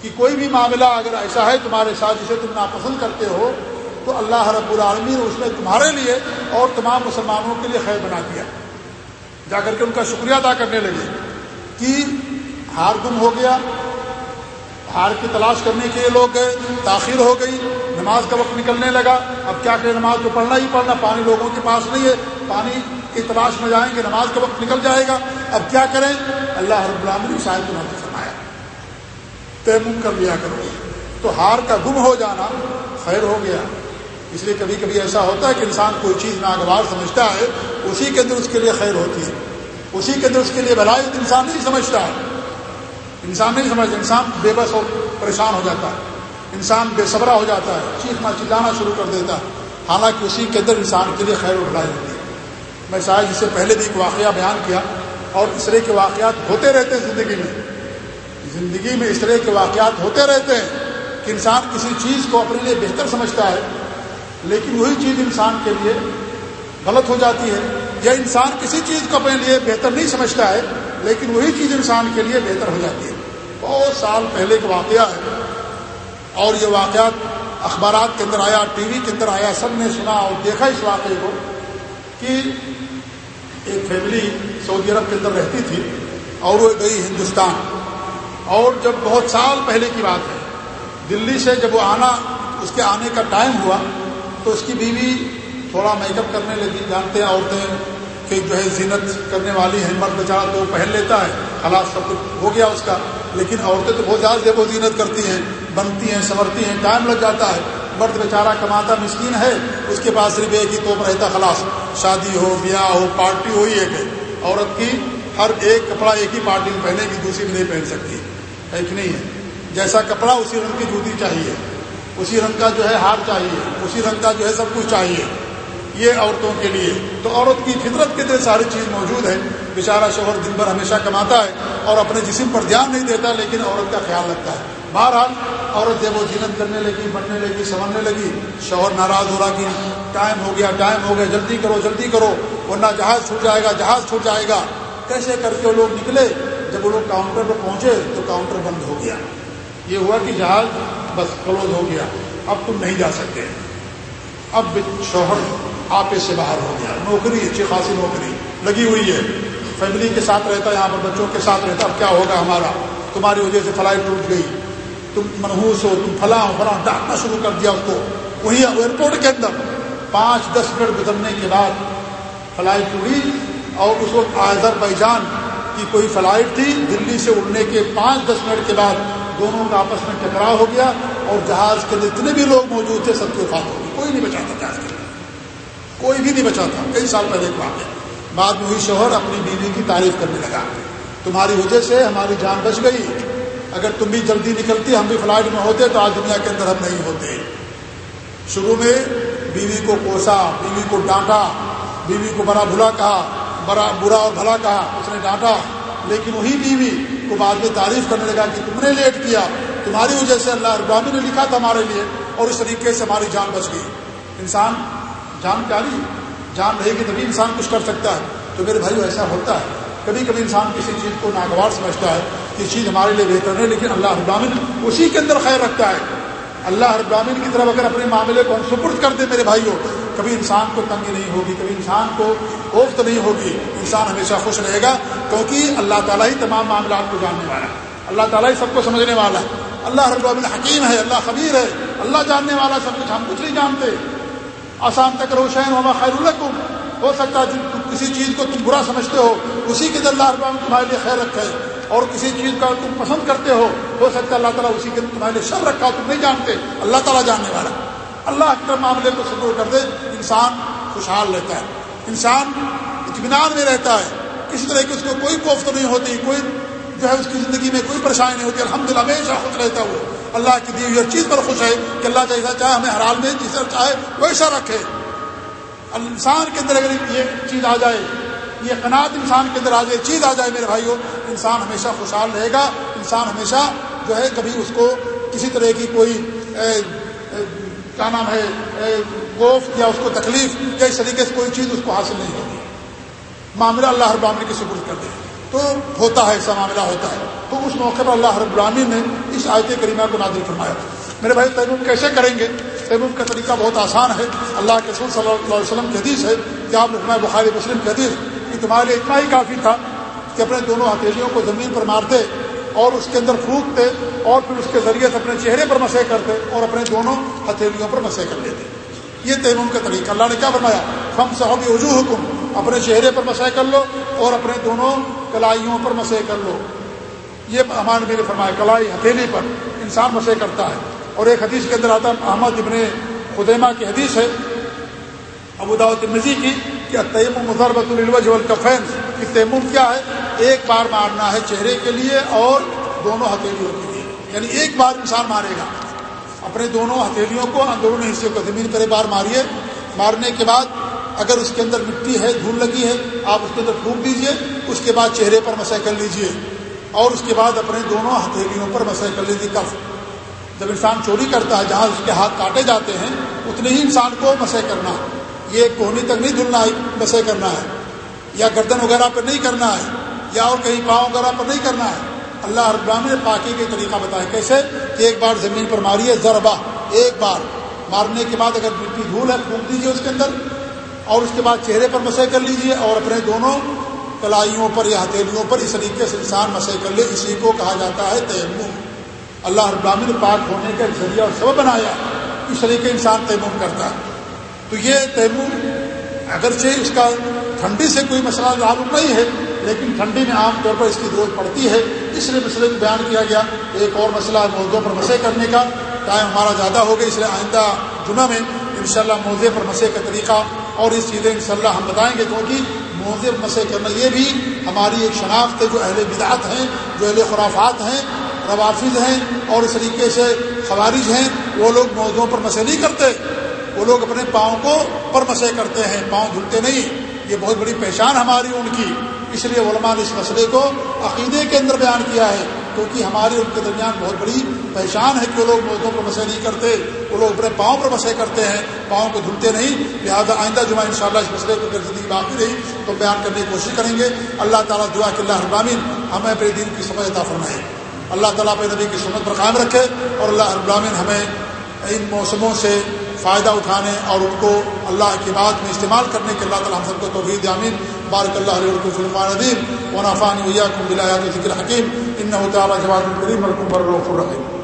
کہ کوئی بھی معاملہ اگر ایسا ہے تمہارے ساتھ جسے تم ناپسند کرتے ہو تو اللہ رب العالمین اس نے تمہارے لیے اور تمام مسلمانوں کے لیے خیر بنا دیا۔ جا کر کے ان کا شکریہ ادا کرنے لگے کہ ہار گم ہو گیا، ہار کی تلاش کرنے کے لیے لوگ گئے، تاخیر ہو گئی۔ نماز کا وقت نکلنے لگا۔ اب کیا کریں؟ نماز تو پڑھنا ہی پڑھنا، پانی لوگوں کے پاس نہیں ہے۔ پانی کی تلاش میں جائیں گے، نماز کا وقت نکل جائے گا۔ اب کیا کریں؟ اللہ رب العالمین شاید کو فرمایا، تیمم کر لیا کرو۔ تو ہار کا گم ہو جانا خیر ہو گیا۔ اس لیے کبھی کبھی ایسا ہوتا ہے کہ انسان کوئی چیز ناگوار سمجھتا ہے، اسی کے اندر اس کے لیے خیر ہوتی ہے۔ اسی کے اندر اس کے لیے بھلائی انسان نہیں سمجھتا ہے۔ انسان نہیں سمجھتا، انسان بے بس اور پریشان ہو جاتا ہے۔ انسان بے صبرا ہو جاتا ہے چیخنا چلانا شروع کر دیتا ہے۔ حالانکہ اسی کے اندر انسان کے لیے خیر و بھلائی ہوتی ہے۔ میں شاید اس سے پہلے بھی ایک واقعہ بیان کیا اور اس طرح کے واقعات ہوتے رہتے ہیں زندگی میں۔ زندگی میں اس طرح کے واقعات ہوتے رہتے ہیں کہ انسان کسی چیز کو اپنے لیے بہتر سمجھتا ہے، لیکن وہی چیز انسان کے لیے غلط ہو جاتی ہے۔ یا انسان کسی چیز کو اپنے لیے بہتر نہیں سمجھتا ہے، لیکن وہی چیز انسان کے لیے بہتر ہو جاتی ہے۔ بہت سال پہلے کا واقعہ ہے۔ اور یہ واقعات اخبارات کے اندر آیا، ٹی وی کے اندر آیا، سب نے سنا اور دیکھا اس واقعے کو کہ ایک فیملی سعودی عرب کے اندر رہتی تھی اور وہ گئی ہندوستان۔ اور جب بہت سال پہلے کی بات ہے، دلی سے جب وہ آنا، اس کے آنے کا ٹائم ہوا، تو اس کی بیوی تھوڑا میک اپ کرنے لگی، جانتے ہیں عورتیں کہ جو ہے زینت کرنے والی ہیں، مرد بیچارہ تو پہن لیتا ہے، خلاص سب کچھ ہو گیا اس کا۔ لیکن عورتیں تو بہت زیادہ دیکھو زینت کرتی ہیں، بنتی ہیں، سنورتی ہیں، ٹائم لگ جاتا ہے۔ مرد بیچارہ کماتا مسکین ہے، اس کے پاس صرف ایک ہی توپ رہتا خلاص۔ شادی ہو، بیاہ ہو، پارٹی ہو ہی ایک ہے۔ عورت کی ہر ایک کپڑا ایک ہی پارٹی میں پہنے گی، دوسری میں نہیں پہن سکتی۔ ہے کہ نہیں ہے؟ جیسا کپڑا اسی رنگ کی جوتی چاہیے۔ اسی رنگ کا جو ہے ہار چاہیے۔ اسی رنگ کا جو ہے سب کچھ چاہیے۔ یہ عورتوں کے لیے۔ تو عورت کی فطرت کے لیے ساری چیز موجود ہے۔ بیچارہ شوہر دن بھر ہمیشہ کماتا ہے اور اپنے جسم پر دھیان نہیں دیتا، لیکن عورت کا خیال رکھتا ہے۔ بہرحال، عورت جب وہ جینت کرنے لگی بڑھنے لگی، سنورنے لگی، شوہر ناراض ہو رہا کہ ٹائم ہو گیا، ٹائم ہو گیا، جلدی کرو جلدی کرو، ورنہ جہاز چھوٹ جائے گا، جہاز چھوٹ جائے گا۔ کیسے کر کے وہ لوگ نکلے؟ جب وہ لوگ کاؤنٹر پہ پہنچے تو کاؤنٹر بند ہو گیا۔ یہ ہوا کہ جہاز بس کلوز ہو گیا۔ اب تم نہیں جا سکتے۔ اب شوہر آپے سے باہر ہو گیا۔ نوکری، اچھی خاصی نوکری، لگی ہوئی ہے۔ فیملی کے ساتھ رہتا ہے، یہاں پر بچوں کے ساتھ رہتا اب کیا ہوگا ہمارا؟ تمہاری وجہ سے فلائٹ ٹوٹ گئی۔ تم منہوس ہو، تم فلاں ہو، فلاں ڈانٹنا شروع کر دیا اس کو۔ وہی ایئرپورٹ کے اندر۔ پانچ، دس منٹ گزرنے کے بعد فلائٹ ٹوٹی اور اس وقت آزر جان کی کوئی فلائٹ تھی۔ دلی سے اڑنے کے پانچ، دس منٹ کے بعد دونوں کا آپس میں ٹکراؤ ہو گیا اور جہاز کے اندر جتنے بھی لوگ موجود تھے، سب کی وفات ہو گئی کوئی نہیں بچا تھا جہاز کے کوئی بھی نہیں بچا تھا کئی سال پہلے ایک واقعہ بعد میں ہوئی شوہر اپنی بیوی کی تعریف کرنے لگا۔ تمہاری وجہ سے ہماری جان بچ گئی۔ اگر تم بھی جلدی نکلتی، ہم بھی فلائٹ میں ہوتے تو آج دنیا کے اندر ہم نہیں ہوتے۔ شروع میں بیوی کو کوسا بیوی کو ڈانٹا، بیوی کو بڑا بھلا کہا، بڑا برا اور بھلا کہا، اس نے ڈانٹا۔ لیکن وہی بیوی کو بعد میں تعریف کرنے لگا کہ تم نے لیٹ کیا۔ تمہاری وجہ سے اللہ ابرامی نے لکھا تھا ہمارے لیے اور اس طریقے سے ہماری جان بچ گئی۔ انسان جان پیاری جان رہے گی تبھی انسان کچھ کر سکتا ہے۔ تو میرے بھائی ایسا ہوتا ہے۔ کبھی کبھی انسان کسی چیز کو ناگوار سمجھتا ہے کہ چیز ہمارے لیے بہتر نہیں، لیکن اللہ ابامن اسی کے اندر خیر رکھتا ہے۔ اللہ ابامن کی طرف اگر اپنے معاملے کو ہم سپرد کر دیں میرے بھائیوں کبھی انسان کو تنگی نہیں ہوگی، کبھی انسان کو کوفت نہیں ہوگی۔ انسان ہمیشہ خوش رہے گا، کیونکہ اللہ تعالیٰ ہی تمام معاملات کو جاننے والا ہے۔ اللہ تعالیٰ ہی سب کو سمجھنے والا ہے۔ اللہ رب العالمین حکیم ہے، اللہ خبیر ہے۔ اللہ جاننے والا سب کچھ، ہم کچھ نہیں جانتے۔ آسان تک روشین وما خیر الکم ہو سکتا ہے کسی چیز کو تم برا سمجھتے ہو، اسی کے اللہ رب تمہارے لیے خیر رکھے۔ اور کسی چیز کا تم پسند کرتے ہو ہو سکتا ہے اللہ تعالیٰ اسی کے تمہارے لیے شر رکھا، تم نہیں جانتے۔ اللہ تعالیٰ جاننے والا۔ اللہ اکثر معاملے کو سپور کر دے۔ انسان خوشحال رہتا ہے۔ انسان اطمینان میں رہتا ہے۔ کسی طرح کی اس کو کوئی کوفت نہیں ہوتی، کوئی جو ہے اس کی زندگی میں کوئی پریشانی نہیں ہوتی الحمد للہ ہمیشہ خوش رہتا وہ اللہ کی دی ہوئی ہر چیز پر خوش ہے کہ اللہ جیسا چاہے ہمیں ہر حال میں، جسے چاہے ویسا رکھے۔ انسان کے اندر اگر یہ چیز آ جائے، یہ قناعت انسان کے اندر آ جائے چیز آ جائے میرے بھائیوں انسان ہمیشہ خوشحال رہے گا۔ انسان ہمیشہ جو ہے کبھی اس کو کسی طرح کی کوئی کیا نام ہے گوفت یا اس کو تکلیف یا اس طریقے سے کوئی چیز اس کو حاصل نہیں ہوگی معاملہ اللہ ہر معاملے کی سپرد کر دے۔ تو ہوتا ہے، ایسا معاملہ ہوتا ہے۔ تو اس موقع پر اللہ رب العالمین نے اس آیت کریمہ کو نازل فرمایا۔ میرے بھائی، تیمم کیسے کریں گے؟ تیمم کا طریقہ بہت آسان ہے۔ اللہ کے رسول صلی اللہ علیہ وسلم کی حدیث ہے کہ آپ نے فرمایا، بخاری مسلم کی حدیث کہ تمہارے لیے اتنا ہی کافی تھا کہ اپنے دونوں ہتھیلیوں کو زمین پر مارتے اور اس کے اندر پھونکتے اور پھر اس کے ذریعے سے اپنے چہرے پر مسے کرتے اور اپنے دونوں ہتھیلیوں پر مسے کر لیتے۔ یہ تیمم کا طریقہ۔ اللہ نے کیا فرمایا؟ ہم صحابی وجوہ حکم اپنے چہرے پر مسے کر لو اور اپنے دونوں کلائیوں پر مسے کر لو۔ یہ ہمارے میرے فرمایا، کلائی ہتھیلی پر انسان مسے کرتا ہے۔ اور ایک حدیث کے اندر آتا احمد ابن خدیمہ کی حدیث ہے، ابو داود نظی کی کہ تیم مضربۃ الوج والکفین۔ کہ تیمم کیا ہے؟ ایک بار مارنا ہے چہرے کے لیے اور دونوں ہتھیلیوں کے لیے۔ یعنی ایک بار انسان مارے گا۔ اپنے دونوں ہتھیلیوں کو دونوں حصے کو زمین پر بار ماریے۔ مارنے کے بعد اگر اس کے اندر مٹی ہے، دھول لگی ہے، آپ اس کے اندر پھونک دیجیے، اس کے بعد چہرے پر مسئلہ کر لیجیے، اور اس کے بعد اپنے دونوں ہتھیلیوں پر مسئلہ کر لیجیے کف۔ جب انسان چوری کرتا ہے، جہاں اس کے ہاتھ کاٹے جاتے ہیں، اتنے ہی انسان کو مسئلہ کرنا یہ کوہنی تک نہیں دھلنا ہے مسئلہ کرنا ہے۔ یا گردن وغیرہ پر نہیں کرنا ہے، یا اور کہیں پاؤں وغیرہ پر نہیں کرنا ہے۔ اللہ اربرام نے پاکی کے طریقہ بتایا۔ کیسے؟ کہ ایک بار زمین پر ماریے ضربہ، ایک بار۔ مارنے کے بعد اگر مٹی دھول ہے، پھونک دیجیے اس کے اندر۔ اور اس کے بعد چہرے پر مسئلہ کر لیجیے اور اپنے دونوں کلائیوں پر یا ہتھیلیوں پر اس طریقے سے انسان مسئلہ کر لے، اسی کو کہا جاتا ہے تیمم۔ اللہ ابرامی نے پاک ہونے کا ذریعہ اور سبب بنایا، اس طریقے انسان تیمم کرتا ہے۔ تو یہ تیمم اگرچہ اس کا ٹھنڈی سے کوئی مسئلہ معلوم نہیں ہے، لیکن ٹھنڈی میں عام طور پر اس کی ضرورت پڑتی ہے۔ اس لیے مسئلے کو بیان کیا گیا۔ ایک اور مسئلہ موضوع پر مسئلے کرنے کا ٹائم ہمارا زیادہ ہو گیا، اس لیے آئندہ جمعہ میں انشاءاللہ موضوع پر مسئلے کا طریقہ اور اس چیزیں انشاءاللہ ہم بتائیں گے کیونکہ موضوع مسئلے کرنا یہ بھی ہماری ایک شناخت ہے، جو اہل بدعت ہیں، جو اہل خرافات ہیں، روافظ ہیں اور اس طریقے سے خوارج ہیں، وہ لوگ موضوعوں پر مسئلے نہیں کرتے۔ وہ لوگ اپنے پاؤں کو پر مسے کرتے ہیں، پاؤں دھلتے نہیں۔ یہ بہت بڑی پہچان ہماری ان کی۔ اس لیے علماء نے اس مسئلے کو عقیدے کے اندر بیان کیا ہے۔ کیونکہ ہمارے ان کے درمیان بہت بڑی پہچان ہے کہ وہ لوگ موتوں پر مسئلے نہیں کرتے، وہ لوگ اپنے پاؤں پر مسئلے کرتے ہیں، پاؤں کو دھلتے نہیں۔ لہٰذا آئندہ جمعہ ان شاء اللہ اس مسئلے کو زندگی باقی رہی، تو بیان کرنے کی کوشش کریں گے۔ اللہ تعالیٰ دعا کہ اللہ ابرامین ہمیں اپنے دین کی سمجھ عطا فرمائے۔ اللہ تعالیٰ پہ نبی کی سنت پر قائم رکھے اور اللہ ابرامین ہمیں ان موسموں سے فائدہ اٹھانے اور ان کو اللہ کی بات میں استعمال کرنے کے اللہ تعالیٰ ہم سب کو توحید امین بارک اللہ علیہ فرمان ندیم ونافان ویا کو بلایات ذکر حکیم۔ ان تعالیٰ جواب الکریم الکبر الرحیم